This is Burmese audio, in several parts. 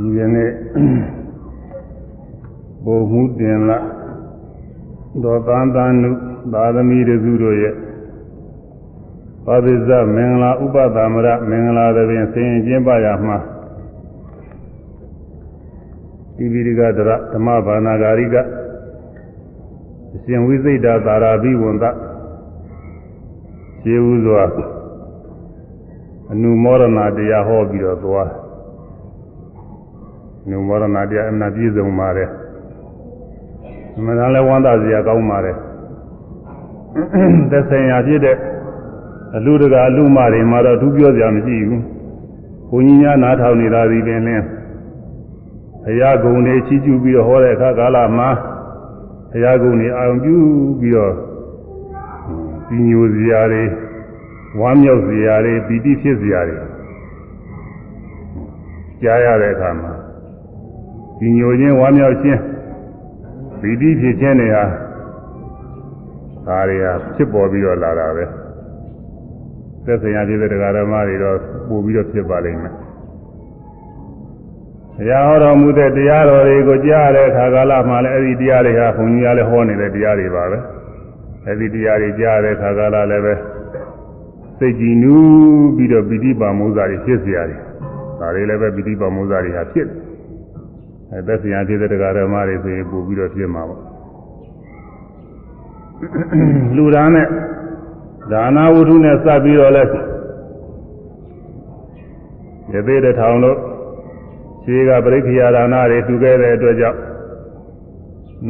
ဒီကနေ့ဘုံမှုတင်လာဒေါသန္တနုသာသမီတစုတို့ရဲ့ပါပိဇမင်္ဂလာဥပသမရမင်္ဂလာသဖြင့်ဆင်ရင်ကျင်းပရမှာတိပိရိကဒရဓမ္မဘာနာဂာရိကအရှင်ဝိသိတာသာရာဘိဝန္တခြေဥစွာအနုမောရဏတရားဟောပြီးတော့သွား နုမောရဏတရားအမှန်ပြည့်စုံပါတယ်အမှန်လည်းဝမ်းသာစရာကောင်းပါတယ်သက်ဆိုင်ရာဖြစ်တဲ့အလူတကာအလူမတွေမှာတော့သူပြောစရာမရှိဘူးဘုန်းကြီးများနားထောင်နေတာဒီပင်လင်းဘုရားဂုံတွေချီးကျူးပြီးတော့ဟောတဲ့အခါကာလမှာဘုရားဂုံတွေအာရုံပြုပြီးတော့ဒီညိုစရာတွေဝမ်းမြောက်စရာတွေပီတိဖြစ်စရာတွေကြားရတဲ့အခါမှာ ဒီညိုခြင်းဝမ်းမြောက်ခြင်းပီတိဖြစ်ခြင်းတွေဟာဒါတွေဟာဖြစ်ပေါ်ပြီးတော့လာတာပဲသက်ဆိုင်ရာဖြစ်တဲ့တရားဓမ္မတွေတော့ပို့ပြီးတော့ဖြစ်ပါလိမ့်မယ်တရားဟောတော်မူတဲ့တရားတော်တွေကိုကြားရတဲ့အခါကာလမှာလည်းအဲ့ဒီတရားတွေဟာဘုန်းကြီးကလည်းဟောနေတဲ့တရားတွေပါပဲအဲ့ဒီတရားတွေကြားရတဲ့အခါကာလလည်းပဲစိတ်ကြည်နူးပြီးတော့ပိဋိပါမောဇာတွေဖြစ်เสียရတယ်ဒါတွေလည်းပဲပိဋိပါမောဇာတွေဟာဖြစ်တယ် အဲသက်ဆိုင်ရာဖြစ်တဲ့တရားဓမ္မတွေဆိုရင်ပို့ပြီးတော့ဖြစ်မှာပေါ့လူသားနဲ့ဒါနာဝုထုနဲ့စပ်ပြီးတော့လဲရသေးတဲ့ထောင်လို့ခြေကပရိက္ခယာဒါနာတွေတူခဲ့တဲ့အတွက်ကြောင့်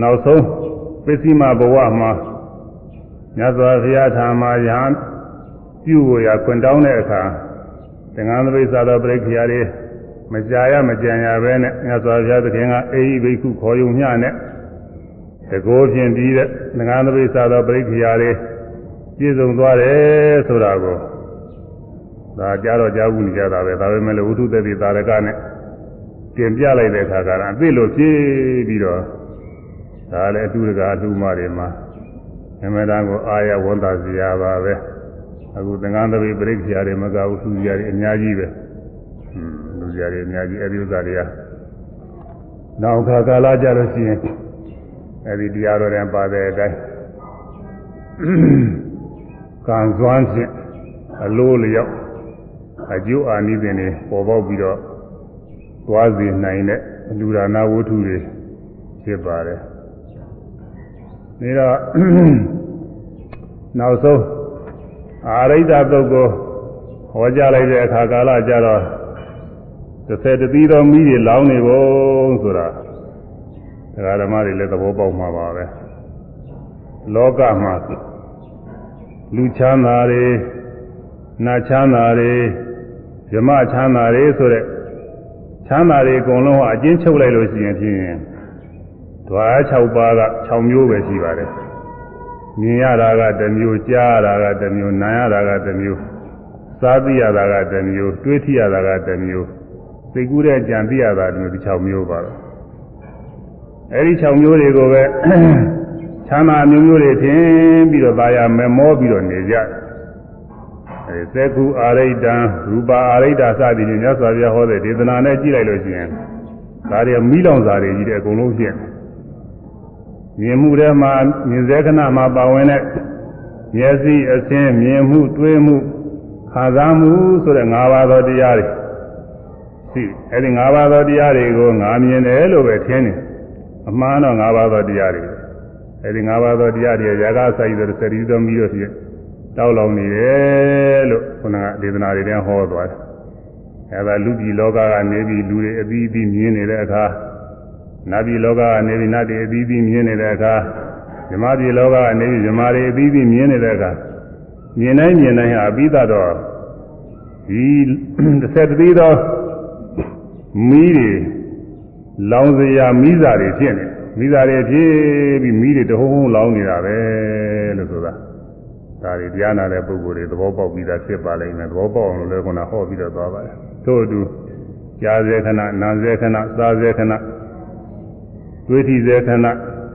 နောက်ဆုံးပစ္စည်းမဘဝမှာမြတ်စွာဘုရားထာမယဟန်ပြုဝရာခွင်တောင်းတဲ့အခါသင်္ကန်းသပိသာတော်ပရိက္ခယာတွေ မကြာရမကြံရပဲနဲ့မြတ်စွာဘုရားသခင်ကအေဟိဘိက္ခုခေါ်ယုံမျှနဲ့တကောဖြင့်ပြီးတဲ့သင်္ကန်းသပိသာတော်ပရိက္ခယာတွေပြည့်စုံသွားတယ်ဆိုတာကိုဒါကြားတော့ကြားဘူးနေကြတာပဲဒါပေမဲ့လည်းဝိထုသက်တိသာရကနဲ့တင်ပြလိုက်တဲ့အခါကလည်းအသိလို့ဖြည့်ပြီးတော့ဒါလည်းအတူတကာအတူမတွေမှာအမှန်တန်ကိုအာရဝန်တာစီရပါပဲအခုသင်္ကန်းသပိပရိက္ခရာတွေမကဘူးသူစရာတွေအများကြီးပဲဟွန်း လူစရာတွေအများကြီးအဲဒီဥစ္စာတွေကနောက်ခါကာလကြလို့ရှိရင်အဲဒီတရားတော်တွေပါတဲ့အတိုင်းကံစွမ်းဖြင့်အလိုလျောက်အကျိုးအာနိသင်တွေပေါ်ပေါက်ပြီးတော့သွားစေနိုင်တဲ့လူဒါနာဝတ္ထုတွေဖြစ်ပါတယ်။ဒါတော့နောက်ဆုံးအာရိတသုတ်ကိုဟောကြားလိုက်တဲ့အခါကာလကျတော့ တစ်ဆယ်တသီးသောမိတွေလောင်းနေပုံဆိုတာဒကာဓမ္မတွေလည်းသဘောပေါက်မှာပါပဲ။လောကမှာလူချမ်းသာတွေနတ်ချမ်းသာတွေဇမချမ်းသာတွေဆိုတဲ့ချမ်းသာတွေအကုန်လုံးကအကျဉ်းချုပ်လိုက်လို့ရှိရင်ဖြင့်ဓဝါ6ပါးက6မျိုးပဲရှိပါတယ်မြင်ရတာကတစ်မျိုးကြားရတာကတစ်မျိုးနားရတာကတစ်မျိုးစားသိရတာကတစ်မျိုးတွေးထိရတာကတစ်မျိုး သိကူးတဲ့ကြံသိရတာတစ်မျိုးဒီ6မျိုးပါတော့အဲဒီ6မျိုးတွေကိုပဲချမ်းသာမျိုးမျိုးတွေထင်ပြီးတော့သာယာမမောပြီးတော့နေကြအဲသက္ခုအာရိတံရူပါအာရိတစသည်ဖြင့်မြတ်စွာဘုရားဟောတဲ့ဒေသနာနဲ့ကြည့်လိုက်လို့ရှိရင်ဒါတွေမိလောင်စာတွေကြီးတဲ့အကုန်လုံးဖြစ်မြင်မှုထဲမှာမြင်စေခဏမှာပါဝင်တဲ့မျက်စိအဆင်းမြင်မှုတွေးမှုခံစားမှုဆိုတဲ့၅ပါးသောတရားတွေ ရှိအဲဒီ၅ပါးသောတရားတွေကိုငါမြင်တယ်လို့ပဲထင်တယ်အမှန်တော့၅ပါးသောတရားတွေအဲဒီ၅ပါးသောတရားတွေရာဂဆိုင်တဲ့စရီတော်မီတို့ဖြစ်တောက်လောင်နေတယ်လို့ခုနကဒေသနာတွေတန်းဟောသွားတယ်အဲဒါလူပြည်လောကကနေပြီးလူတွေအပြီးအပြီးမြင်နေတဲ့အခါနတ်ပြည်လောကကနေပြီးနတ်တွေအပြီးအပြီးမြင်နေတဲ့အခါဇမပြည်လောကကနေပြီးဇမတွေအပြီးအပြီးမြင်နေတဲ့အခါမြင်တိုင်းမြင်တိုင်းဟာအပြီးတော့ဒီတစ်ဆက်တည်းသော မီးတွေလောင်စရာမိစာတွေဖြစ်နေမိစာတွေဖြစ်ပြီးမီးတွေတဟုံးဟုံးလောင်နေတာပဲလို့ဆိုတာဒါတွေတရားနာတဲ့ပုဂ္ဂိုလ်တွေသဘောပေါက်ပြီးသားဖြစ်ပါလိမ့်မယ်သဘောပေါက်အောင်လို့လည်းခုနဟောပြီးတော့သွားပါတယ်ထို့အတူကြားစေခဏနာစေခဏစားစေခဏတွေးထီစေခဏ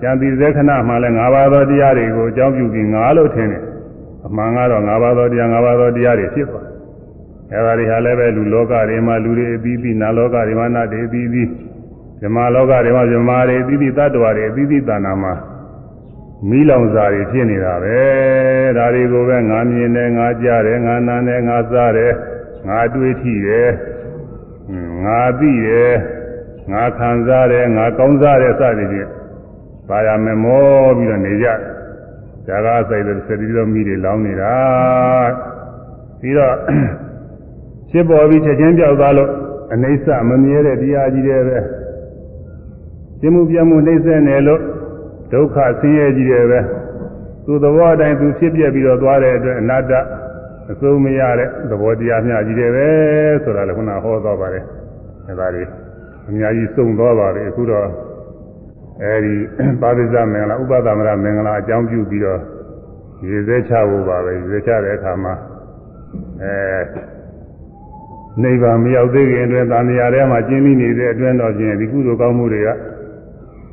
ကြံတိစေခဏမှလည်း၅ပါးသောတရားတွေကိုအကြောင်းပြုပြီးငါလို့ထင်တယ်အမှန်ကတော့၅ပါးသောတရား၅ပါးသောတရားတွေဖြစ်သွား အဲဒါတွေဟာလည်းပဲလူလောကတွေမှာလူတွေအသီးသီးနာလောကတွေမှာနတ်တွေအသီးသီးဇမလောကတွေမှာဇမာတွေအသီးသီးတ attva တွေအသီးသီးတဏ္ဍာမှာမိလောင်စာတွေဖြစ်နေတာပဲဒါတွေကိုပဲငါမြင်တယ်ငါကြားတယ်ငါနားတယ်ငါစားတယ်ငါတွေးထိတယ်ငါသိတယ်ငါခံစားတယ်ငါကောင်းစားတယ်စသည်ဖြင့်ပါရမယ်မောပြီးတော့နေကြဇာကဆိုင်တဲ့စတိတော်မိတွေလောင်းနေတာပြီးတော့ ဖြစ်ပေါ်ပြီးချက်ချင်းပြောက်သွားလို့အနိစ္စမမြဲတဲ့တရားကြီးတွေပဲရှင်းမှုပြမှုနှိမ့်ဆက်နေလို့ဒုက္ခဆင်းရဲကြီးတွေပဲသူသဘောအတိုင်းသူဖြစ်ပြပြီးတော့သွားတဲ့အတွက်အနတ္တအစိုးမရတဲ့သဘောတရားများကြီးတွေပဲဆိုတာလည်းခုနဟောသွားပါတယ်အဲဒါတွေအများကြီးစုံသွားပါပြီအခုတော့အဲဒီပါရိသမင်္ဂလာဥပသမရမင်္ဂလာအကြောင်းပြုပြီးတော့ရေစဲချဖို့ပါပဲရေစဲချတဲ့အခါမှာအဲ နိဗ္ဗာန်မရောက်သေးခင်အတွင်းသာမယာထဲမှာကျင်းပြီးနေတဲ့အတွင်းတော့ဖြင့်ဒီကုသိုလ်ကောင်းမှုတွေက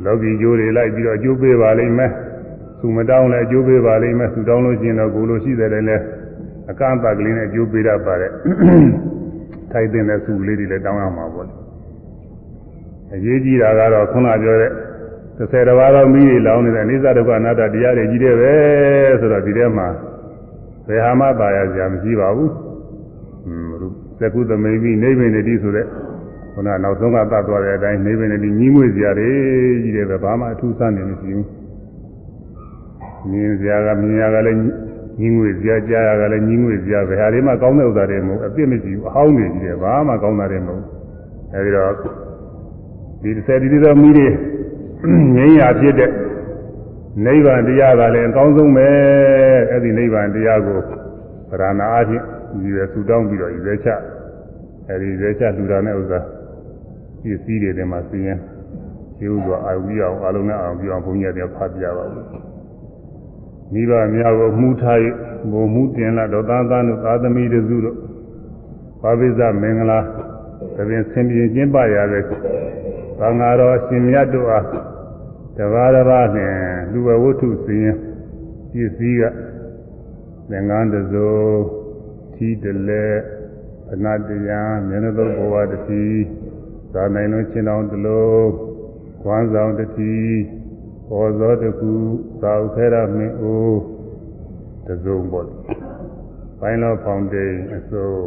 လောကီကျိုးတွေလိုက်ပြီးတော့အကျိုးပေးပါလိမ့်မယ်။သူမတောင်းလည်းအကျိုးပေးပါလိမ့်မယ်။သူတောင်းလို့ရှိရင်တော့ကိုလိုရှိတယ်လည်းအကန့်အသတ်ကလေးနဲ့အကျိုးပေးတတ်ပါတယ်။ထိုက်တဲ့စုလေးတွေလည်းတောင်းရမှာပေါ့။အရေးကြီးတာကတော့ခုနပြောတဲ့30တဘာသောမိတွေလောင်းနေတဲ့အနိစ္စဒုက္ခအနတ္တတရားတွေကြီးတယ်ပဲဆိုတော့ဒီထဲမှာဘယ်ဟာမှသာယာစရာမရှိပါဘူး။อืม သကုသမိမိနိဗ္ဗာန်တည်းဆိုတဲ့ခုနနောက်ဆုံးကသတ်သွားတဲ့အတိုင်းနိဗ္ဗာန်တည်းညီးငွေ့စရာတွေကြီးတယ်ပဲဘာမှအထူးဆန်းနေမရှိဘူးမြင်စရာကမြင်ရကလည်းညီးငွေ့စရာကြားရကလည်းညီးငွေ့စရာပဲဟာဒီမှာကောင်းတဲ့ဥစ္စာတွေမဟုတ်အပြစ်မရှိဘူးအဟောင်းတွေကြီးတယ်ဘာမှကောင်းတာတွေမဟုတ်အဲဒီတော့ဒီ30ဒီသောမိတွေငြိမ်းရာဖြစ်တဲ့နိဗ္ဗာန်တရားကလည်းအကောင်းဆုံးပဲအဲ့ဒီနိဗ္ဗာန်တရားကိုဗရဏာအချင်း ဒီရဆူတောင်းပြီးတော့ရွေးချအဲဒီရွေးချလူတာနဲ့ဥစ္စာပစ္စည်းတွေထဲမှာစီရင်ဒီဥစ္စာအာဝိအောင်အလုံးနဲ့အောင်ပြောင်းဘုန်းကြီးတွေဖတ်ပြပါဘူးမိဘများကိုမှုထား၍ဘုံမှုတင်လာတော့သာသနာသာသမီတို့တို့ဘာဝိဇမင်္ဂလာသဘင်ဆင်ပြေကျင်းပရတဲ့သံဃာတော်ရှင်မြတ်တို့အားတဘာတဘာနှင့်လူဝဝတ္ထုစီရင်ပစ္စည်းကသင်္ကန်းတစိုး သီးတလဲအနတ္တယံမျက်နှာသုံးဘဝတတိသာနိုင်လုံးချင်းတော်တလုံးခွမ်းဆောင်တတိဟောသောတကူသာဥခဲရမင်းအိုးတစုံပေါ့ပိုင်းလောဖောင်တိန်အစိုး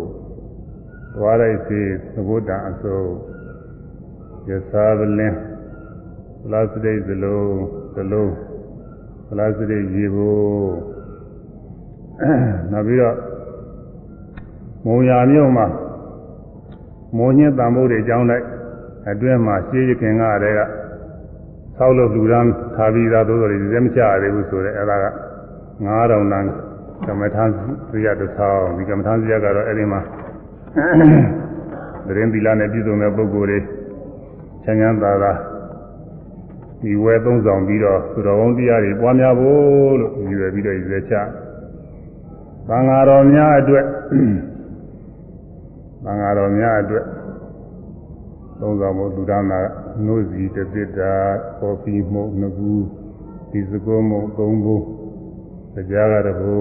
ဝါရိုက်စီသဘုဒ္ဓအစိုးရသာပလင်းပလတ်စတိတ်သလုံးသလုံးပလတ်စတိတ်ရေဖို့နောက်ပြီးတော့ မုံရမြို့မှာမုံညင်းတံမိုးတွေအကြောင်းလိုက်အတွင်းမှာရှေးရခင်ကတည်းကဆောက်လုပ်လူရန်ထားပြီးသားသို့တော်တွေသိမချရသေးဘူးဆိုတော့အဲ့ဒါက9000တန်းကမ္မထာစရိယတစ်ဆောင်ဒီကမ္မထာစရိယကတော့အဲ့ဒီမှာသတင်းသီလနဲ့ပြည့်စုံတဲ့ပုဂ္ဂိုလ်တွေချမ်းချမ်းသာသာဒီဝဲသုံးဆောင်ပြီးတော့သူတော်ကောင်းတရားတွေပွားများဖို့လို့ရည်ရွယ်ပြီးတော့ရည်ရွယ်ချသံဃာတော်များအတွက် သံဃာတော်များအတွက်သုံးဆောင်မှုလူဒါနာနှုတ်စီတစ်ပစ်တာကော်ဖီမှုန့်နှစ်ခုဒီစကုံးမှုန့်သုံးခုတရားကတခု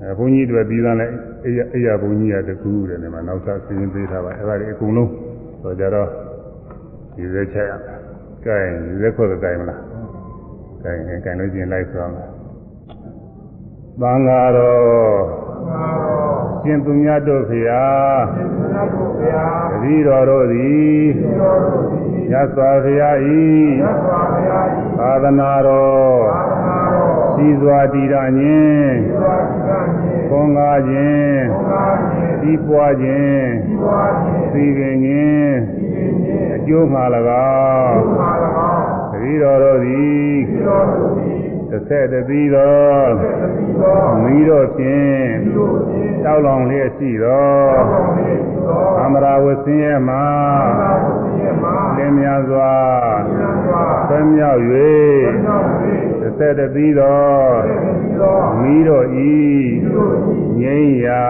အဲဘုန်းကြီးတွေပြီးသားနဲ့အိယအိယဘုန်းကြီးကတခုတဲ့နေမှာနောက်ထပ်စီရင်ပေးထားပါအဲ့ဒါတွေအကုန်လုံးဆိုကြတော့ဒီသက်ချက်ရကဲဒီသက်ခွက်ကကြိုင်မလားကဲကဲလို့ချင်းလိုက်ဆိုအောင်သံဃာတော် ရှင်သူမြတ်တို့ဖျားတတိတော်တို့သည်မြတ်စွာဘုရားဤသာသနာတော်စီစွာတည်ရခြင်းခွန်ကားခြင်းဤပွားခြင်းသိခင်ခြင်းအကျိုးမှာ၎င်းတတိတော်တို့သည် တစ်ဆက်တည်းသောမိတို့ဖြင့်တောက်လောင်လျက်ရှိသောသမရာဝဆင်းရဲမှာလင်းများစွာဆွေးမြောက်၍တစ်ဆက်တည်းသောမိတို့ဤငြိမ်းရာ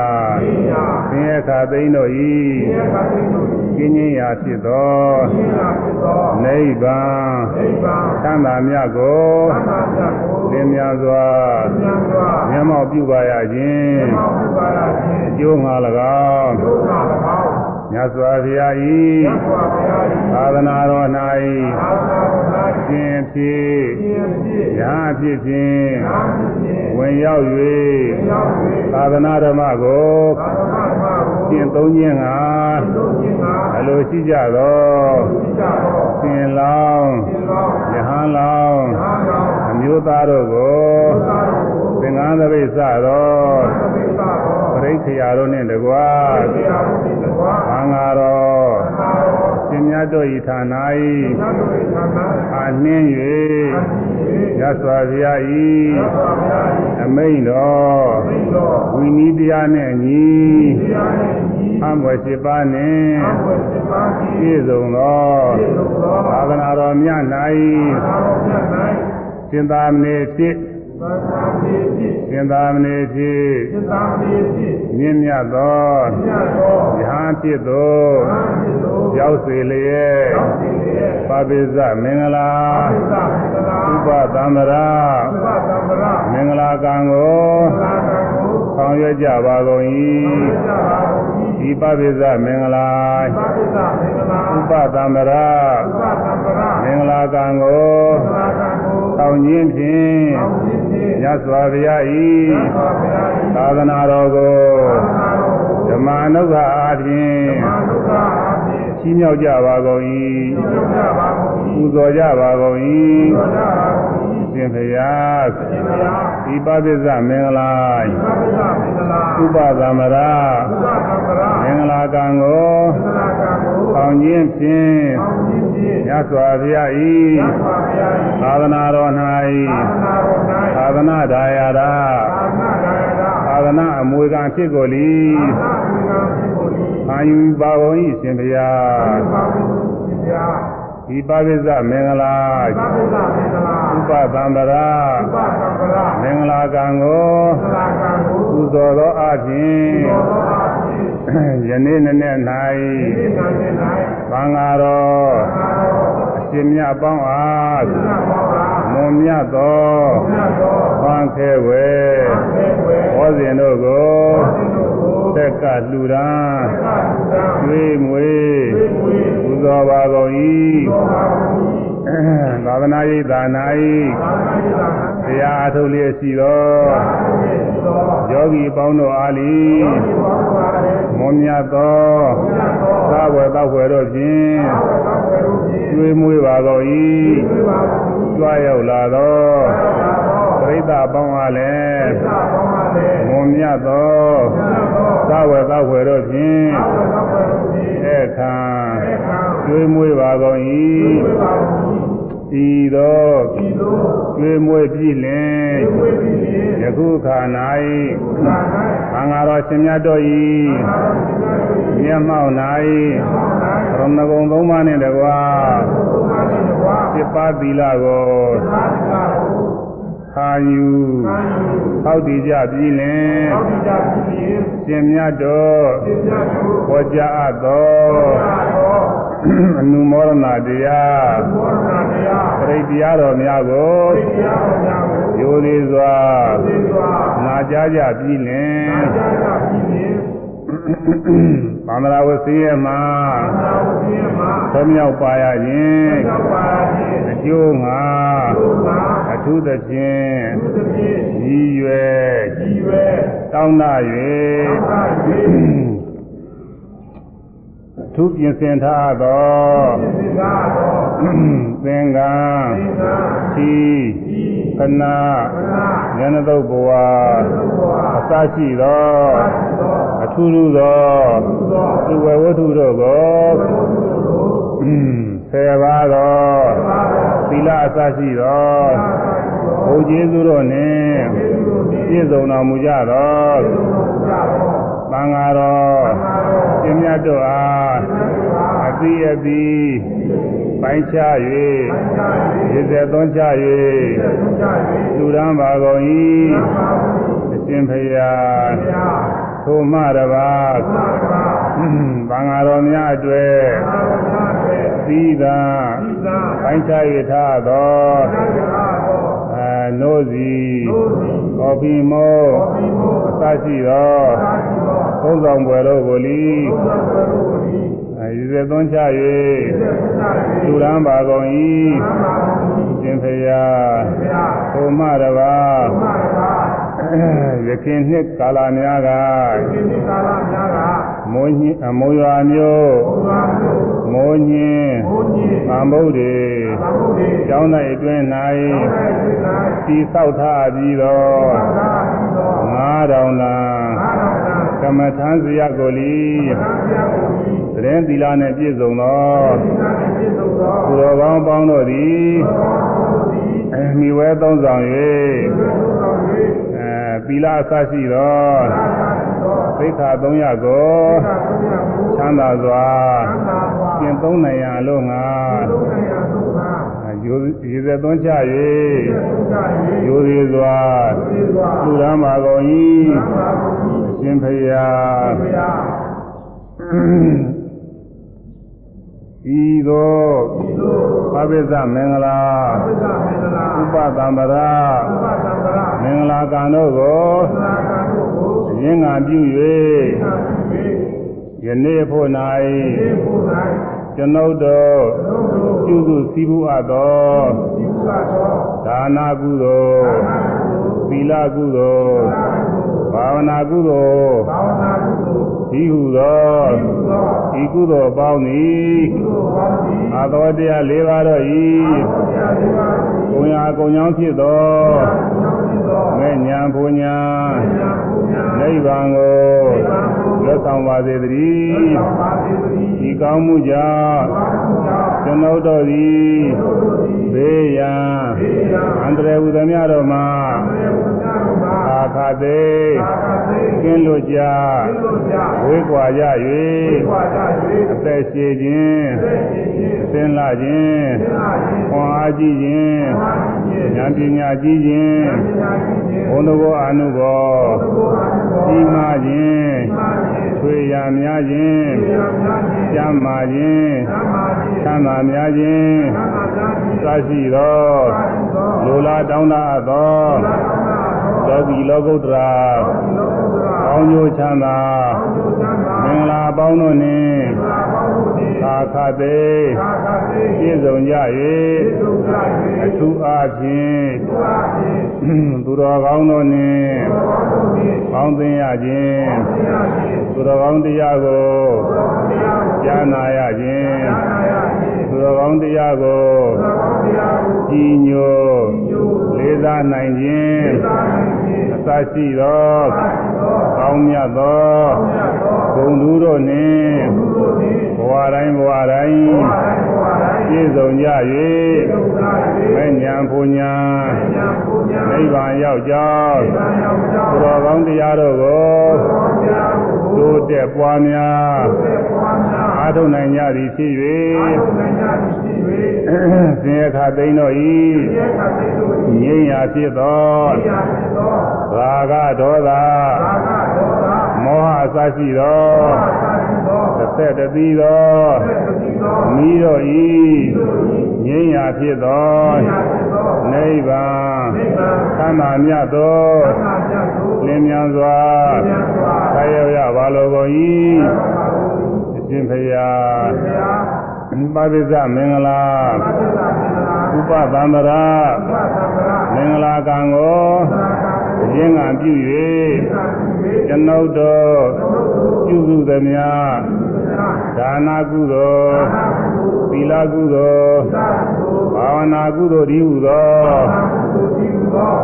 ဆင်းရဲခါသိမ့်တို့ဤကင်းခြင်းရာဖြစ်သောရှင်းရာဖြစ်သောနိဗ္ဗာန်နိဗ္ဗာန်သံသာ မြတ်ကိုသံဃာမြတ်ကိုသင်များစွာဉာဏ်စွာမျက်မှောက်ပြုပါရခြင်းမောက်ပါရခြင်းအကျိုးငါ၎င်းဒုက္ခ၎င်းမြတ်စွာဘုရားသ၏တ်စွာဘုရား၏သာသနာတော်၌အာသာဝနာရှင်ဖြစ်ရှင်ဖြစ်ရဟန်းဖြစ်ဖြင့်အာဖြစ်ခြင်းဝင်ရောက်ရောက်၍၍သာသနာဓမ္မကိုသာသနာ့ဘာ ကိုကျင့်သုံးခြင်းကလုံးခြင်းကအလိုရှိကြသောသိကြသောရှင်လောင်းရှင်လောင်းယဟန်လောင်းအာလောင်းအမျိုးသားတို့ကိုသာတော်ကိုသင်္ကန်းသပိတ်စသောသဗ္ဗေသာတော်ပရိခရာတို့နှင့်တကွာသေယဝတိတကွာဘာငါတော်သာတော်ရှင်မြတ်တို့ဤဌာနသတ်တော်၏ဌာန၏အာနှင်းအ၍တိ ရသော်ဘုရားသတ်၏တော်ဘုရား၏အမိန်တော်သိတော်ဝိနည်းတရားနှင့်အညီတရားနှင့်ညီအမွယ်ရှိပါနှင့်အဝတ်စပါးကြီးပြည့်စုံသောပြည့်စုံသောသာသနာတော်မြတ်သာ၌တော်မြတ်၌ရှင်သာမဏေဖြစ် သံဃာပြေဖြစ်ရှင်သာမဏေဖြစ်သစ္စာပြေဖြစ်မြင့်မြတ်သောမြတ်သောယဟန်ဖြစ်သောအာဖြစ်သောရောက်စေလျက်ရောက်စီလျက်ပပိစမင်္ဂလာသစ္စာမင်္ဂလာဥပသံ္ဗရာသုဘသံဃာမင်္ဂလာကံကိုသာသနာကိုဆောင်ရွက်ကြပါကုန်သံ၏ဃာကိုဤဒီပပိစမင်္ဂလာသစ္စာမင်္ဂလာဥပသံ္ဗရာသုဘသံဃာမင်္ဂလာကံကို သာသနာကိုဆောင်ခြင်းဖြင့်အောင်ခြင်းဖြင့်မြတ်စွာဘုရားသ၏ံဃာဘုရား၏သာသနာတော်ကိုသာသနာတော်ကိုဓမ္မနုက္ခအားဖြင့်မာနုက္ခအားဖြင့်ချီးမြှောက်ကြပါကုန်ပြု၏လုပ်ကြပါကုန်ပူ၏ဇော်ကြပါကုန်သောကြပါကုန်၏၏ ရှင်ဘုရားရှင်ဘုရားဒီပပိစမင်္ဂလာသစ္စာမင်္ဂလာဥပသံ္ဗရာသုဘသံဃာမင်္ဂလာကံကိုသစ္စာကံကိုဆောင်ခြင်းဖြင့်အောင်ခြင်းဖြင့်မြတ်စွာဘုရားသ၏ံဃာဘုရား၏သာသနာတော်သာ၌သနာတော်၌သာသနာဒါယရာသာသနာဒါယတာသာသနာအမွေခံဖြစ်ကိုလီသာသနာပြုကိုဤအာယူပါကုန်၏ရှင်ဘုရားပါဝင်ရှင်ဘုရား ဒီပပိစမင်္ဂလာသဗ္ဗေသမင်္ဂလာဥပသံ္ဗရာသုဘသံဃာမင်္ဂလာကံကိုသစ္စာကံကိုပူဇော်သောအဖြစ်သောသောအားဖြင့်ယနေ့နေ့၌ဒီနာနေ၌သာသံဃာတော်သာတော်အရှင်မြတ်အပေါင်းအားသစ္စာပေါင်းအားမွန်မြတ်သောမြတ်သောဆွမ်းခဲဝဲသေဝေဟောစဉ်တို့ကို သင်တို့ကိုသက်ကလှူဒန်းသက္ကသုတံကျွေးမွေးသေဝေပူဇော်ပါကုန်၏သောပါကုန်၏သာသနာ့ရေးသာနာသာသနာ့ရေးသာ၏တရားအထုတ်လျက်ရှိသောသာသနာ့ရေးသောယောဂီပေါင်းတို့အားလီဒီဘောပါလေမွန်မြတ်သောမြတ်သောသာဝေတောက်ွယ်တို့ဖြင့်သာဝတ္တဝေရုဖြင့်ကျွေးမွေးပါကုန်ဒီ၏ပါ ကုန်၏ကြွားရောက်လာသောသာသာသောပရိသတ်ပေါင်းအားလည်းသစ္စာပေါင်းပါလေမွန်မြတ်သောမြတ်သောသာဝေတောက်ွယ်တို့ဖြင့်သာဝတ္တဝေရုဖြင့်ဧခံဧကံကျွေးမွေးပါကုန်ဒီ၏ပါကုန်၏ဤသောဒီလိုကျွေးမွေးပြီလင်ဒီဝေဒီဖြင့်ယခုခါ၌သာ၌သံသာဃာတော်ရှင်မြတ်တို့၏တော်ရှင် များတို့၏မျက်မှောက်၌မောင်၌ရဏဂုံသုံးပါးနှင့်တကွာဘုရားနှင့်တကွာစိပါသီလကိုသာသနာကိုခာယူခံယူဟောက်တည်ကြပြီလင်သောတိကြပြီရင်ရှင်မြတ်တို့ပြည့်စုံသူဟောကြားအပ်သောသာတော်အနုမောဒနာတရားဘောရနာတရားပရိတရားတော်များကိုတရားတော်များကိုရိုသေစွာသိစွာနာကြားကြပြီလင်နာကြားကြပြီရင် သန္တရာဝစီယမှာသာဝတိယမှာသုံးမြောက်ပါရခြင်းသောပါခြင်းအကျိုးငါဒုက္ခအထုသဖြင့်သုတတိရည်ရွယ်ဒီဝေတောင်းတသာ၍ဝေသူပြင်ဆင်ထားသောသစ္စာတော်သင်္ကန်းသင်္သာ ချီဒီခဏသနာဉာဏတုတ်ဘဝသုဘောအစရှိသောသောအထူးထူးသောသောသူဝေဝတ္ထုတို့ကိုဘုရားဆယ်ပါးသောသာတော်သီလအစရှိသောသာတော်ဘုကျေးဇူးတို့နှင့်ဒီလိုဒီပြည့်စုံတော်မူကြသောလိုကြတော့သံဃာတော်သာတော်ရှင်မြတ်တို့အားအ သီးအသီးပိုင်းခြား၍သာ၍ရေစေသွန်းချ၍သုကြ၍လူရန်ပါကုန်၏သာဝတိအရှင်ဖရာဘုရားထိုမှတပါးသံဃာတော်များအတွေ့သီးသာပိုင်းခြား၍ထားသောအဲနိုးစီကော်ဖီမိုးအစရှိသောသုံးဆောင်ပွဲတို့ကိုလီ အဲဒီသွန်းချ၍လူရန်ပါကုန်၏ရှင်ဖရာထိုမှတပါးယခင်နှစ်ကာလများကမိုးညင်းအမိုးရွာမျိုးမိုးညင်းသံဗုဒ္ဓေကျောင်း၌အတွင်း၌တီဆောက်ထားပြီးတော့ငါးတောင်လံကမ္မထမ်းစရကိုလီ သရင်သီလနှင့်ပြည့်စုံသောသူတော်ကောင်းပေါင်းတို့သည်မိဝဲသုံးဆောင်၍အဲသီလအစရှိသောသိက္ခာ300ကိုချမ်းသာစွာကျင့်သုံးနိုင်ရန်လို့ငါရိုးရေစက်သွန်းချ၍ရိုးသေးစွာလူရမ်းပါကုန်၏အရှင်ဖရာ ဤသို့ပပိစ္ဆမင်္ဂလာဥပသံပရာမင်္ဂလာကံတို့ကိုအရင်ကပြု၍ယနေ့ဖို့၌ကျွန်ုပ်တို့ပြုစုစည်းမှုအပ်သောဒါနာကုသိုလ်သီလကုသိုလ် ဘာဝနာကုသိုလ်ဒီဟုသောဤကုသိုလ်ပေါင်းသည်အာသောတရား၄ပါးတော့ဤကုံရာကုံကြောင်းဖြစ်သောမဲ့ညာဘုံညာနိဗ္ဗာန်ကိုလက်ဆောင်ပါစေတည်း ဒီကောင်းမှုကြောင့်ကျွန်ုပ်တို့သည်ဘေးရန်အန္တရာယ်ဟူသည်များတို့မှာအာခာသေကင်းလွတ်ကြဝေးကွာရ၍အသက်ရှည်ခြင်းအသင်လာခြင်းခွန်အားကြီးခြင်းဉာဏ်ပညာကြီးခြင်းဘုန်းတော်အာနုဘောကြီးမားခြင်းချွေ ရများခြင်းကျမ်းမာခြင်းချမ်းသာများခြင်းသရှိသောလိုလားတောင်းတအပ်သောလောကီလောကုတ္တရာကောင်းကျိုးချမ်းသာမင်္ဂလာပေါင်းတို့နှင့်သာခသေးပြည့်စုံကြ၍အထူးအားဖြင့်သူတော်ကောင်းတို့နှင့်ပေါင်းသင်ရခြင်း သူတော်ကောင်းတရားကိုကြားနာရခြင်းသူတော်ကောင်းတရားကိုကြီးညိုလေးစားနိုင်ခြင်းအစရှိသောကောင်းမြတ်သောဂုဏ်သူတို့နှင့်ဘဝတိုင်းဘဝတိုင်းပြည့်စုံကြ၍မဲ့ညာပူညာနိဗ္ဗာန်ရောက်ကြောင်းသူတော်ကောင်းတရားတို့ကို တိုးတက်ပွားများအားထုတ်နိုင်ကြသည်ဖြစ်၍ဆင်းရဲခသိန်းတို့ဤငြိမ်းရာဖြစ်သောရာဂဒေါသမောဟအစရှိသောတစ်သက်တည်းသောမိတို့ဤငြိမ်းရာဖြစ်သော နိဗ္ဗာန်သမ်းမာမြတ်သောလင်းမြန်စွာဆက်ရောက်ရပါလိုကုန်၏အရှင်ဖရာပါပိစမင်္ဂလာဥပသံ္ဗရာမင်္ဂလာကံကိုအရင်ကပြု၍ ကျွန်ုပ်တို့ပြုစုသမျှဒါနာကုသိုလ်သီလကုသိုလ်ဘာဝနာကုသိုလ်ဒီဟုသော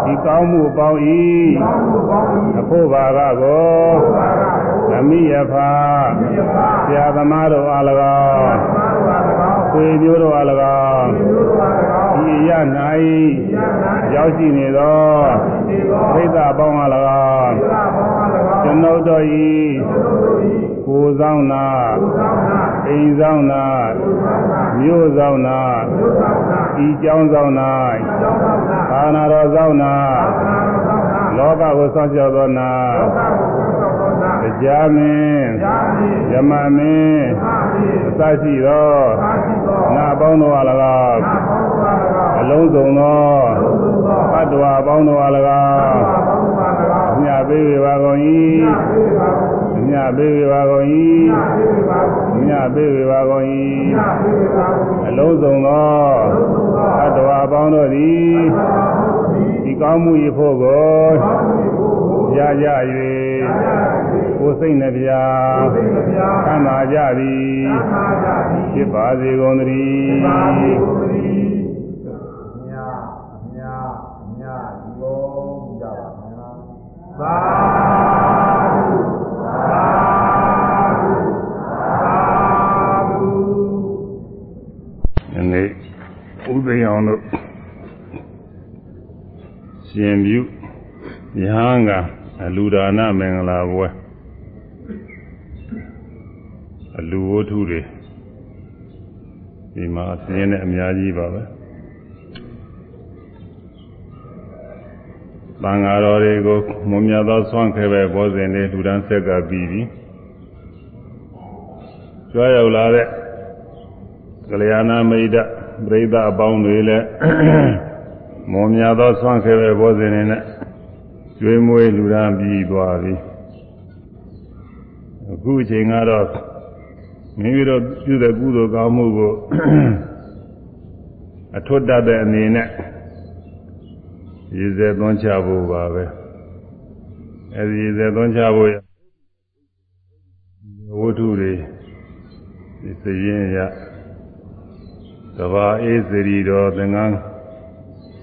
ဒီကောင်းမှုပေါင်း၏အဖို့ဘာကကိုဓမိယဖာဆရာသမားတို့အား၎င်းဆွေမျိုးတို့အား၎င်းဒီရ၌ရောက်ရှိနေသောပြိဿပေါင်းအား၎င်းကျွ န်ုပ်တို့၏ကိုယ်ဆောင်နာအိမ်ဆောင်နာမြို့ဆောင်နာဤကျောင်းဆောင်နာသာနာတော်ဆောင်နာလောကကိုစောင့်ရှောက်သောနာတတရားမင်းရာမင်းယမမင်းမာမင်းအစရှိသောသာရှိသောငါအပေါင်းတို့အား၎င်းနာပေါင်းပါ၎င်းအလုံးစုံသောလုံးစုံသောဘတ်တော်အပေါင်းတို့အား၎သာင်း ပေါင်းပါ၎င်းမြတ်ပေးပါကုန်၏ညပေးပါကုန်၏မြတ်ပေးပါကုန်၏ညပေးပါကုန်မြတ်ပေးပါကုန်၏ညပေးပါကုန်အလုံးစုံသောလုံးစုံသောဘတ်တော်အပေါင်းတို့သည်သာဟုတ်သည်ဒီကောင်းမှု၏ဖို့ကိုကောင်းပြီကိုကိုရကြရာ၍ရသည်ကိုယ်စိတ်နှပြသိက္ခာသမ်းသာကြသည်သံဃာကြသည်ဖြစ်ပါစေကုန်သတည်း သာဓုသာဓုသာဓုယနေ့ဥဒိယအောင်တို့ရှင်ပြုယဟန်ကအလူဒါနမင်္ဂလာပွဲအလူဝတ္ထုတွေဒီမှာအစင်းနဲ့အများကြီးပါပဲ တန်ဃာတော်တွေကိုမွန်မြတ်သောဆွမ်းခဲပဲဘောဇင်လေးလူဒန်းဆက်ကပြီးပြီကြွားရောက်လာတဲ့ကလျာဏမိတ်ပြိဿအပေါင်းတွေလည်းမွန်မြတ်သောဆွမ်းခဲတဲ့ဘောဇင်တွေနဲ့ကျွေးမွေးလူရန်ပြီးသွားပြီအခုအချိန်ကတော့မိမိတို့ပြုတဲ့ကုသိုလ်ကောင်းမှုကိုအထွတ်တတ်တဲ့အနေနဲ့ ရည်စဲသွန်းချဖို့ပါပဲအဲဒီရည်စဲသွန်းချဖို့ရဝတ္ထုတွေဒီစရင်ရကဘာအေးစရီတော်သင်္ကန်း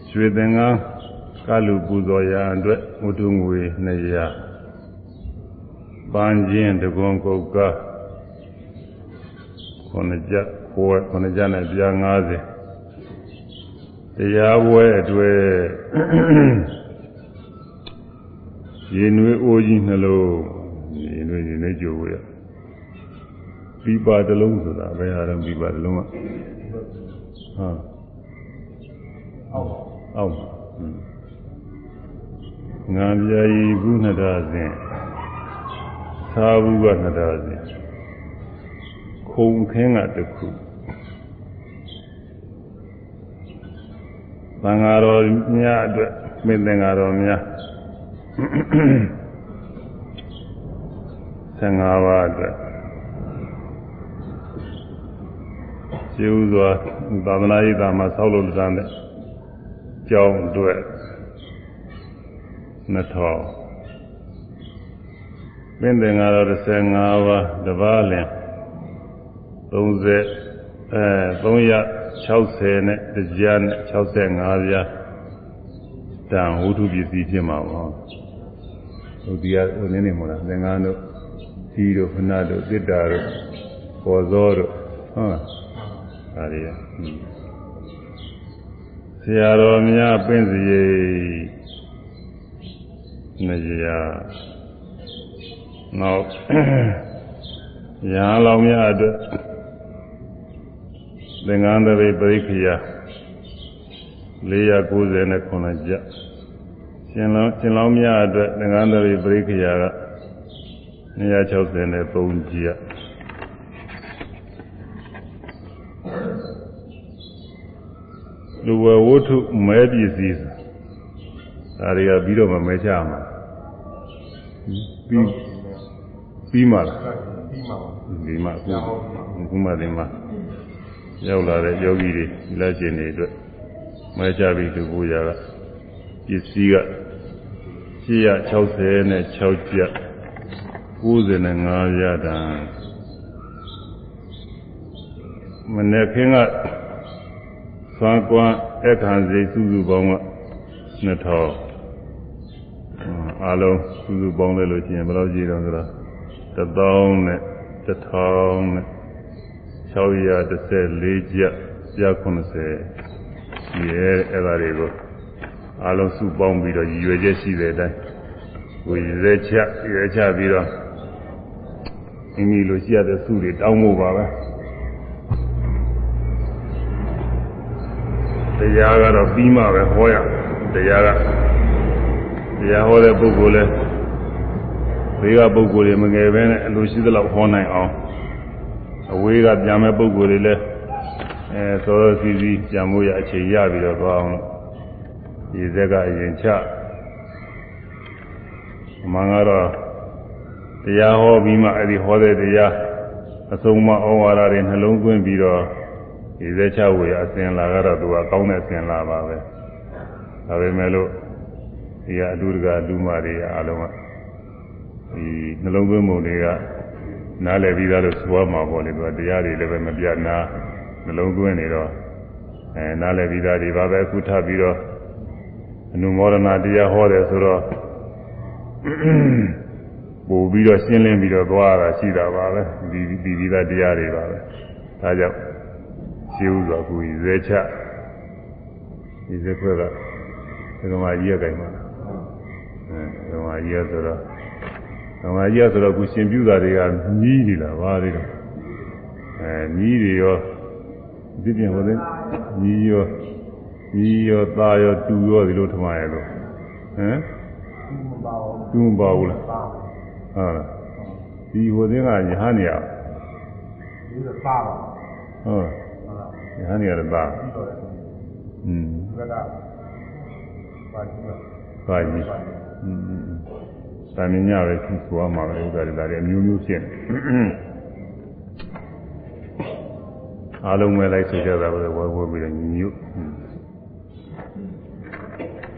ရွှေသင်္ကန်းကလူပူဇော်ရာအတွက်ဝတ္ထုငွေ200ပန်းချင်းတကွန်ကုတ်ကခုနှစ်ကြပွဲခုနှစ်ကြနဲ့ပြား90 တရားပွဲအတွေ့ရေနွေးအိုးကြီးနှလုံးရေနွေးရေနွေးကြိုးရပြီးပါတစ်လုံးဆိုတာဘယ်ဟာတော့ပြီးပါတစ်လုံးကဟာအောက်အောက်ငါပြာရီဘူးနှစ်ဒါစဉ်သာဘူးကနှစ်ဒါစဉ်ခုံခင်းကတစ်ခု သံဃာတော်များအတွက်မင်းသင်္ဃာတော်များ15ပါးအတွက်ကျေဥစွာသာသနာ့ရေးတာမှာဆောက်လုပ်လာတဲ့ကျောင်းအတွက်2000မင်းသင်္ဃာတော်15ပါးတပါးလင်30အဲ 360နဲ့တရားနဲ့65ပြားတန်ဝုထုပစ္စည်းဖြစ်မှာပေါ့ဟိုဒီကဟိုနည်းနေမလားသင်္ကန်းတို့ဒီတို့ခဏတို့တစ်တာတို့ပေါ်စောတို့ဟုတ်လားဒါတွေရဆရာတော်များပင့်စီနေရာနောက်ရာလောင်များအတွက် သင်္ကန်းတပိပရိခယာ499ကျရှင်လောင်းရှင်လောင်းများအတွက်သင်္ကန်းတပိပရိခယာက263ကျလူဝဝတ္ထုမဲပစ္စည်းဒါတွေကပြီးတော့မှမဲချမှာပြီးပြီးမှလားပြီးမှာပါဒီမှာအခုအခုမှဒီမှာ ရောက်လာတဲ့ယောဂီတွေလက်ကျင်တွေအတွက်မဲချပြီးလူပူရာကပစ္စည်းက160နဲ့6ကျပ်95ရတန်မနေ့ခင်ကသွမ်းကွမ်းအခန့်စိစုစုပေါင်းက2000အားလုံးစုစုပေါင်းလဲလို့ရှိရင်ဘယ်လောက်ကြီးတော့ဆိုတော့1000နဲ့1000နဲ့ 614ကျပ်ပြ90ရှိရဲအဲ့ဒါတွေကိုအားလုံးစုပေါင်းပြီးတော့ရည်ရွယ်ချက်ရှိတဲ့အတိုင်းကိုရည်ရွယ်ချက်ရည်ရွယ်ချပြီးတော့မိမိလိုရှိရတဲ့စုတွေတောင်းဖို့ပါပဲတရားကတော့ပြီးမှပဲဟောရတရားကတရားဟောတဲ့ပုဂ္ဂိုလ်လဲဘေးကပုဂ္ဂိုလ်တွေမငယ်ပဲနဲ့အလိုရှိသလောက်ဟောနိုင်အောင် အဝေးကပြန်မဲ့ပုဂ္ဂိုလ်တွေလည်းအဲစောစောစီးစီးပြန်မို့ရအချိန်ရပြီးတော့သွားအောင်လို့ဒီဇက်ကအရင်ချအမှန်ကတော့တရားဟောပြီးမှအဲ့ဒီဟောတဲ့တရားအစုံမဩဝါဒတွေနှလုံးသွင်းပြီးတော့ဒီဇက်ချဝေအစဉ်လာကတော့သူကကောင်းတဲ့အစဉ်လာပါပဲဒါပေမဲ့လို့ဒီကအတူတကအလူမတွေအားလုံးကဒီနှလုံးသွင်းပုံတွေက နားလည်ပြီးသားလို့ဆိုရမှာပေါ့လေသူကတရားတွေလည်းပဲမပြတ်နာနှလုံးသွင်းနေတော့အဲနားလည်ပြီးသားတွေပါပဲအခုထပ်ပြီးတော့အနုမောဒနာတရားဟောတယ်ဆိုတော့ပို့ပြီးတော့ရှင်းလင်းပြီးတော့သွားတာရှိတာပါပဲဒီဒီပြီးသားတရားတွေပါပဲဒါကြောင့်ရှင်းဥစွာကူဇဲချဒီဇက်ခွက်ကဒီကမာကြီးရကြိုင်ပါအဲဒီကမာကြီးရဆိုတော့ ဒီကမာကြီးရဆိုတော့ခုရှင်ပြူတာတွေကညီးနေလားဘာတွေတော့အဲညီးတွေရောဒီပြင်ဟိုတဲ့ညီးရောညီးရောသားရောတူရောဒီလိုထမရလို့ဟမ်တူမပါဘူးလားဟုတ်လားဒီဟိုတဲ့ကညာနေရ ဒီလိုပါပါ ဟုတ်ညာနေရတာอืม ဒါကပါကြည့်ပါ ပါကြီးอืม သာမညပဲသူဆိုရမှာပဲဥစ္စာတွေဒါတွေအမျိုးမျိုးဖြစ်နေအားလုံးပဲလိုက်ဆိုကြတာပဲဝဲဝဲပြီးတော့ညီညွတ်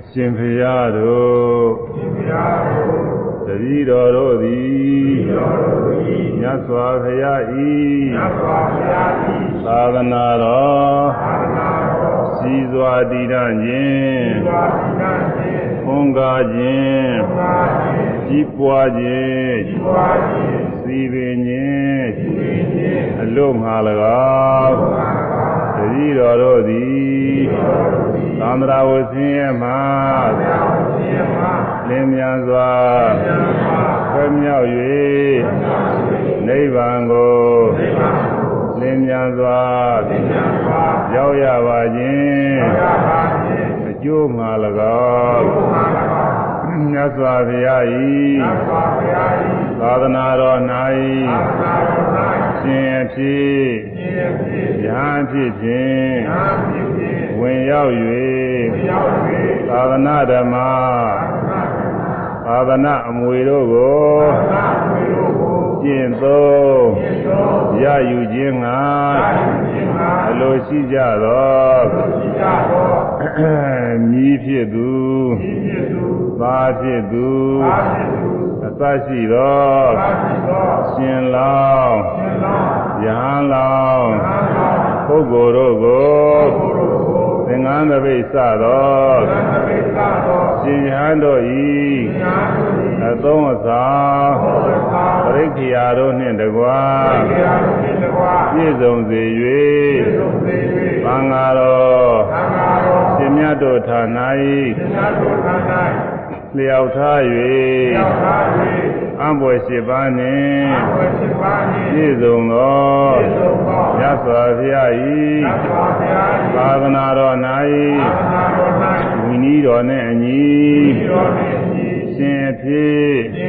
ရှင်ဖရာတို့ရှင်ဖရာတို့တတိတော်တို့သည်တတိတော်တို့သည်မြတ်စွာဘုရားဤမြတ်စွာဘုရားဤသာသနာတော်သာသနာတော်စီစွာတည်ရခြင်းစီစွာတည်ရခြင်း ဘုံကားခြင်းဘုံကားခြင်းကြီးပွားခြင်းကြီးပွားခြင်းစီပင်ခြင်းစီပင်ခြင်းအလို့ငါ၎င်းတတိတော်တို့သည်သံဃာဝဆင်းရဲမှာလင်းမြန်စွာဆွေးမြောက်၍နိဗ္ဗာန်ကိုလင်းမြန်စွာရောက်ရပါခြင်းအ ကျိုးမှာ၎င်းမြတ်စွာဘုရား၏သာသနာတော်၌ရှင်အဖြစ်ယဟန်ဖြစ်ခြင်းဝင်ရောက်၍သာသနာဓမ္မသာသနာအမွေတို့ကို ကျင့်သုံးရယူခြင်းငှာအလိုရှိကြသောမြည်ဖြစ်သူသားဖြစ်သူအသရှိသောရှင်လောင်းယဟန်လောင်းပုဂ္ဂိုလ်တို့ကိုသင်္ကန်းသပိတ်စသောရှင်ယဟန်တို့ဤ အသုံးအဆောင်ပရိက္ခရာတို့နှင့်တကွာပြည့်စုံစေ၍သံဃာတော်ရှင်မြတ်တို့ဌာန၏လျှောက်ထား၍အံပွေရှိပါနှင့်ပြည့်စုံသောမြတ်စွာဘုရား၏သာသနာတော်၌ဝိနည်းတော်နှင့်အညီ ရှင်အဖြစ်မြ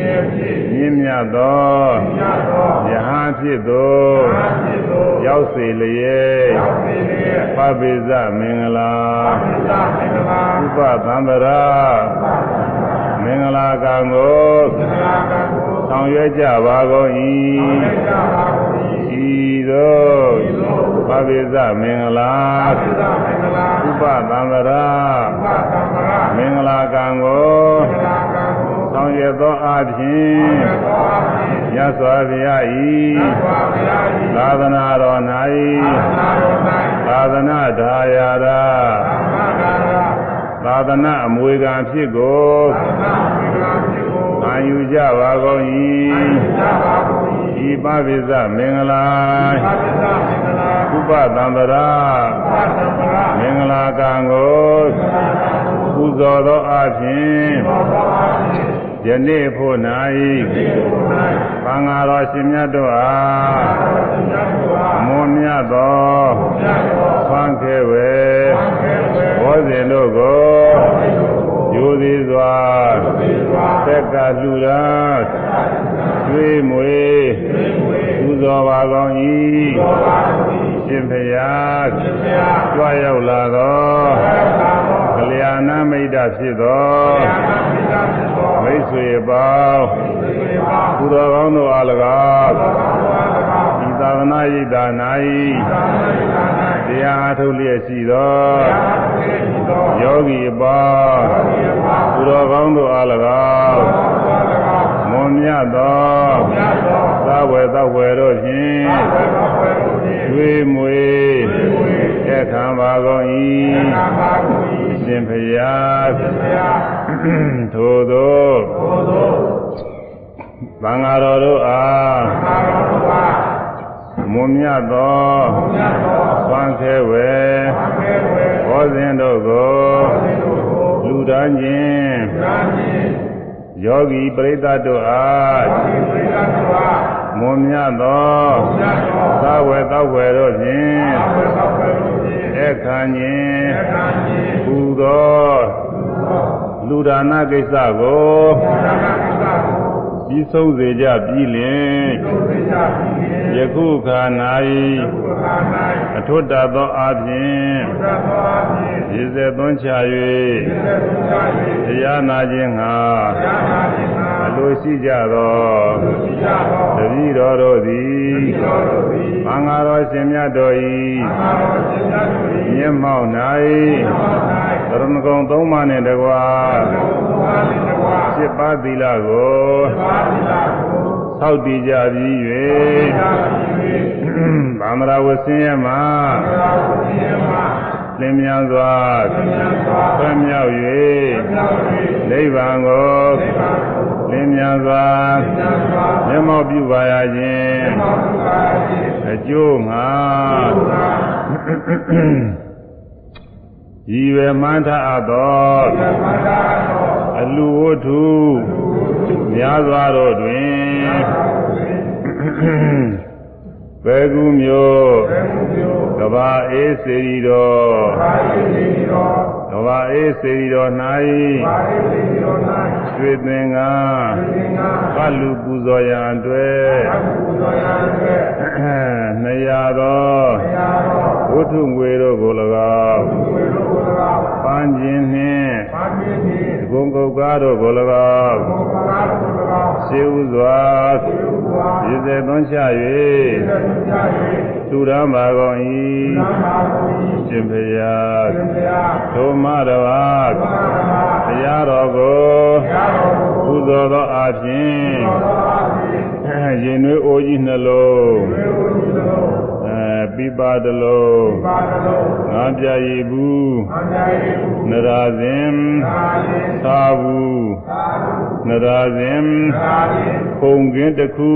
င့်မြတ်သောယဟန်ဖြစ်သော ရောက်စေလျက်ပပိဇမင်္ဂလာဥပသံဗရာမင်္ဂလာကံကိုဆောင်ရွက်ကြပါကုန်၏ဤသို့ပပိဇမင်္ဂလာဥပသံဗရာမင်္ဂလာကံကို ဆောင်ရွက်သောအဖြစ်မြတ်စွာဘုရား၏သာသနာတော်၌သာသနာဒါယာရာသာသနာအမွေခံဖြစ်ကိုအာယူကြပါကုန်၏ဤပပိစမင်္ဂလာဥပသံဗရာမင်္ဂလာကံကိုပူဇော်သောအဖြစ် ယနေ့ဖို့၌သံဃာတော်ရှင်မြတ်တို့အားမွန်မြတ်သောဖန်ခဲဝေဘောဇင်တို့ကိုယူသည်စွာသက်ကလှူရာကျွေးမွေပူဇော်ပါကောင်း၏ရှင်ဖရာကြွရောက်လာသော ကလျာဏမိတ်တဖြစ်သောမိတ်ဆွေပေါင်းပူဇော်ကောင်းတို့အား၎င်းဤသာသနာ့ရိပ်သာ၌တရားအားထုတ်လျက်ရှိသောယောဂီအပေါင်းသူတော်ကောင်းတို့အား၎င်းမွန်မြတ်သောသာဝေသောဝေတို့ဖြင့်ကျွေးမွေတဲ့ခံပါကုန်၏ ရှင်ဖရာထိုသောသံဃာတော်တို့အားမွန်မြတ်သောသွမ်းခဲဝေဘောဇင်တို့ကိုလူတန်းခြင်းယောဂီပရိသတ်တို့အားမွန်မြတ်သောသာဝေသောဝေတို့ဖြင့် အခါခြင်းပူသောလူဒါနကိစ္စကိုပြီးဆုံးစေကြပြီးလင်ယခုခါ၌အထွတ်တသောအပြင်ရေစေသွန်းချ၍တရားနာခြင်းငှာအလိုရှိကြသောတတိတော်တို့သည် မင်္ဂလာရှင်မြတ်တော်၏မြတ်မောက်၌သရဏဂုံသုံးပါးနှင့်တကွာစစ်ပါးသီလကိုသောက်တည်ကြပြီး၍ဗန္ဒရာဝဆင်းရဲမှာလင်းမြန်စွာဆွဲမြောက်၍နိဗ္ဗာန်ကိုလင်းမြန်စွာမျက်မှောက်ပြုပါရခြင်း အကျိုးငါရည်ရွယ်မှန်းထအပ်သောအလူဝတ္ထုများစွာတို့တွင် ဘေကုမျိုးကဘာအေးစေရီတော်ကဘာအေးစေရီတော်၌ရွှေသင်္ကာကလူပူဇော်ရန်အတွက်နှစ်ရာတော်ဝတ္ထုငွေတို့ကို၎င်းပန်းခြင်းနှင့် ဂုံကုတ်ကားတို့ကို၎င်းရှေးဥစွာရည်စေသွန်းချ၍သူရမ်းပါကုန်၏ရှင်ဖရာထိုမတော်အားတရားတော်ကိုပူဇော်သောအဖြစ်ရင်နှွေးအိုးကြီးနှလုံးအဲ ပိပါတလုံးငါပြရည်ဘူးနရာဇင်သာဘူးနရာဇင်ခုံကင်းတစ်ခု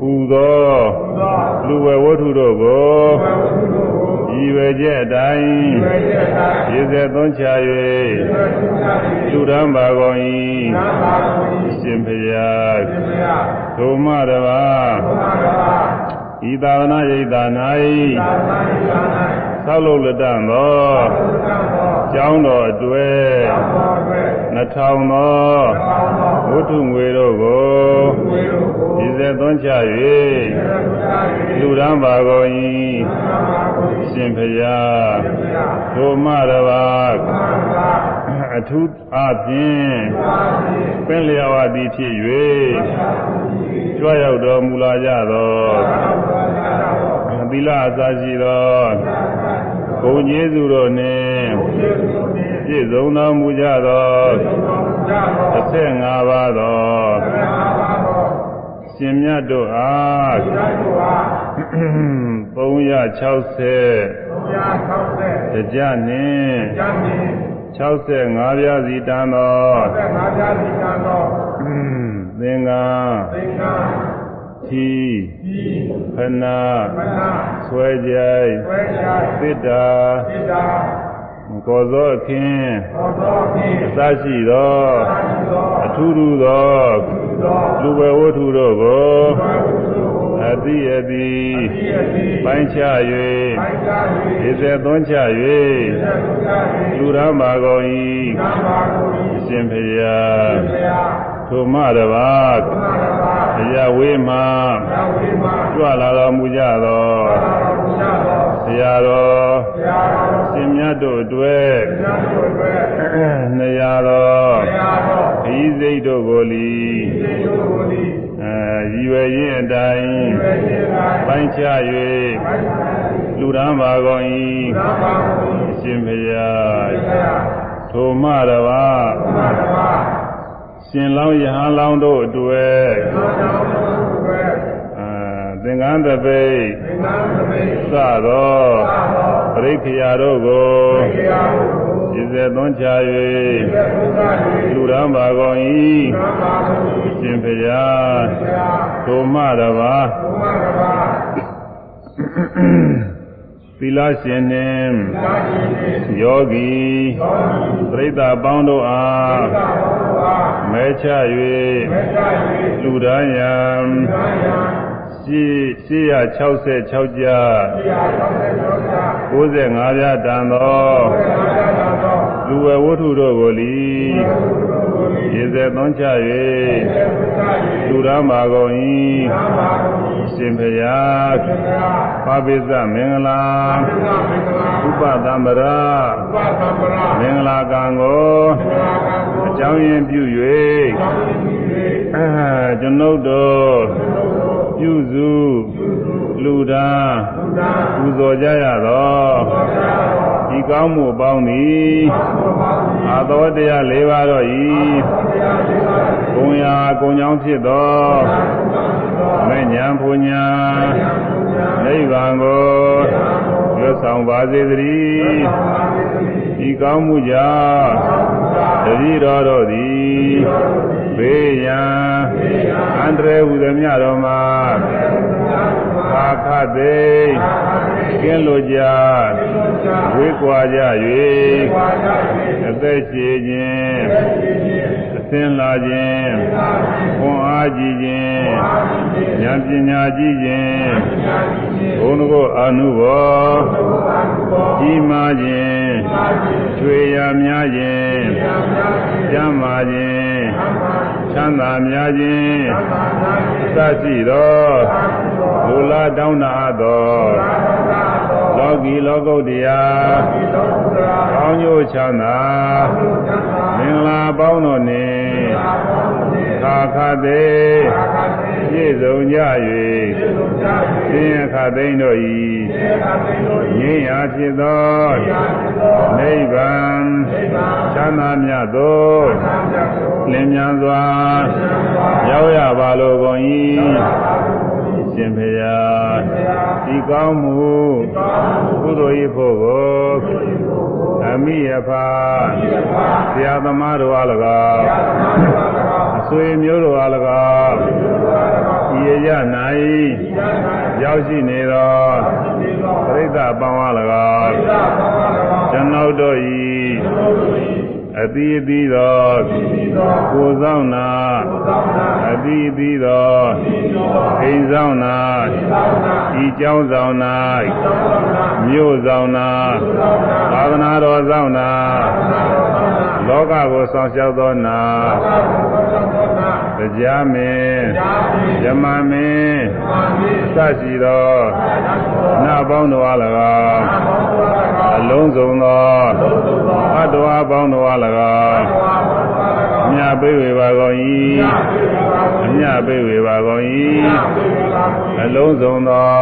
ပူသောလူဝဲဝတ္ထုတို့ကိုဤဝဲကျက်အတိုင်းရေစေသွန်းချ၍လူရန်ပါကုန်၏ရှင်ဖရာဒုမရပါ ဤသာဝနာရိတ်သာ၌ဆောက်လုပ်လက်တန်သောကျောင်းတော်အတွေ့နှထောင်သောဝတ္ထုငွေတို့ကိုဒီစေသွန်းချ၍လူရန်ပါကုန်၏ရှင်ဖရာဒုမရပါအထုအဖြင့်ပင်လျာဝတိဖြစ်၍ ကြွရောက်တော်မူလာကြသောသီလအစာရှိသောဘုံကျေးဇူးတော်နှင့်ပြည့်စုံတော်မူကြသော15ပါးသောရှင်မြတ်တို့အား360 360တကြနှင့်65ပြားစီတန်သောသ င်္ကာသီခဏဆွဲကြိုက်သစ္တာကောသောအခင်းအစရှိသောအထူးထူသောလူဝဲဝတ္ထုတို့ကိုအတိအတိပိုင်းခြား၍ဒီစေသွန်းချ၍လူရမ်းပါကုန်၏ရှင်ဖျားဒ ထိုမှတပါးတရားဝေးမှကြွလာတော်မူကြသောဆရာတော်ရှင်မြတ်တို့အတွက်နေရာတော်ခီးစိတ်တို့ကိုလီအဲရည်ရွယ်ရင်းအတိုင်းပိုင်းခြား၍လူရန်ပါကုန်၏အရှင်ဘုရားထိုမှတပါး ရှင်လောင်းယဟန်လောင်းတို့အတွက်အဲသင်္ကန်းတပိတ်စသောပရိခေယတို့ကိုရည်စဲသွန်းချ၍လူရန်ပါကုန်၏ရှင်ဘုရားထိုမှတပါးသီ လရှင်နှင့်ယောဂီပရိသတ်ပေါင်းတို့အားမဲချ၍လူဒန်းယံရှိ866ကြ95ပြတန်သောလူဝဝတ္ထုတို့ကိုလီ ရေစေသွန်းချ၍လူရမ်းပါကုန်၏ရှင်ဖရာပါပိစမင်္ဂလာဥပသံ္ဗရာမင်္ဂလာကံကိုအကြောင်းရင်းပြု၍အဲကျွန်ုပ်တို့ပြုစု လူဒါပူဇော်ကြရသောဒီကောင်းမှုပေါင်းသည်အာသောတရား၄ပါးတော့ဤဘုံရာကုံကြောင်းဖြစ်သောမဲ့ညာဘုံညာနိဗ္ဗာန်ကိုရွတ်ဆောင်ပါစေသတည်းဒီကောင်းမှုကြောင့်တတိတော်တို့သည်ဘေးရန်အန္တရာယ်ဟူသည်မြတော်မှာ ခါခသိကင်းလို့ကြဝေးကွာကြ၍အသက်ရှည်ခြင်းအသင်လာခြင်းခွန်အားကြီးခြင်းဉာဏ်ပညာကြီးခြင်းဘုန်းတော်အာနုဘောကြီးမားခြင်းချွေရများခြင်းကျမ်းမာခြင်း ချမ်းသာများခြင်းစရှိသောလူလာတောင်းတာသောလောကီလောကုတ္တရာကောင်းကျိုးချမ်းသာမင်္ဂလာပေါင်းတို့နှင့်ခါခသိ ပြည့်စုံကြ၍သင်္ခါသိမ့်တို့၏ငြိမ်းရာဖြစ်သောနိဗ္ဗာန်ချမ်းသာမြတ်သောလင်းမြန်စွာရောက်ရပါလိုကုန်၏ရှင်ဖေယဒီကောင်းမှုကုသိုလ်၏ဖို့ကိုအ မိယဖာဆရာသမားတို့အား၎င်းအဆွေမျိုးတို့အား၎င်းဤရ၌ရောက်ရှိနေသောပရိသတ်ပေါင်းအား၎င်းကျွန်ုပ်တို့၏ အသီးသီးသောကိုယ်ဆောင်နာအသီးသီးသောအိမ်ဆောင်နာဤကျောင်းဆောင်နာမြို့ဆောင်နာသာသနာတော်ဆောင်နာလောကကိုဆောင်ရှောက်သောနာ တရားမင်းဓမ္မမင်းအစရှိသောနာပေါင်းတော်အား၎င်းအလုံးစုံသောအတ္တဝါပေါင်းတော်အား၎င်းမြတ်ပိဝေပါကုန်၏အမြတ်ပိဝေပါကုန်၏အ လုံးစုံသော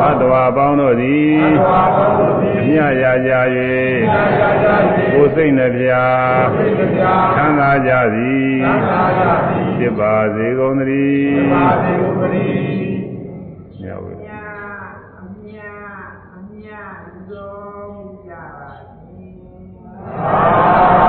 သတ္တဝါပေါင်းတို့သည်အမြရာကြ၍ကိုယ်စိတ်နှပြချမ်းသာကြသည်ဖြစ်ပါစေကုန်သတည်းအာ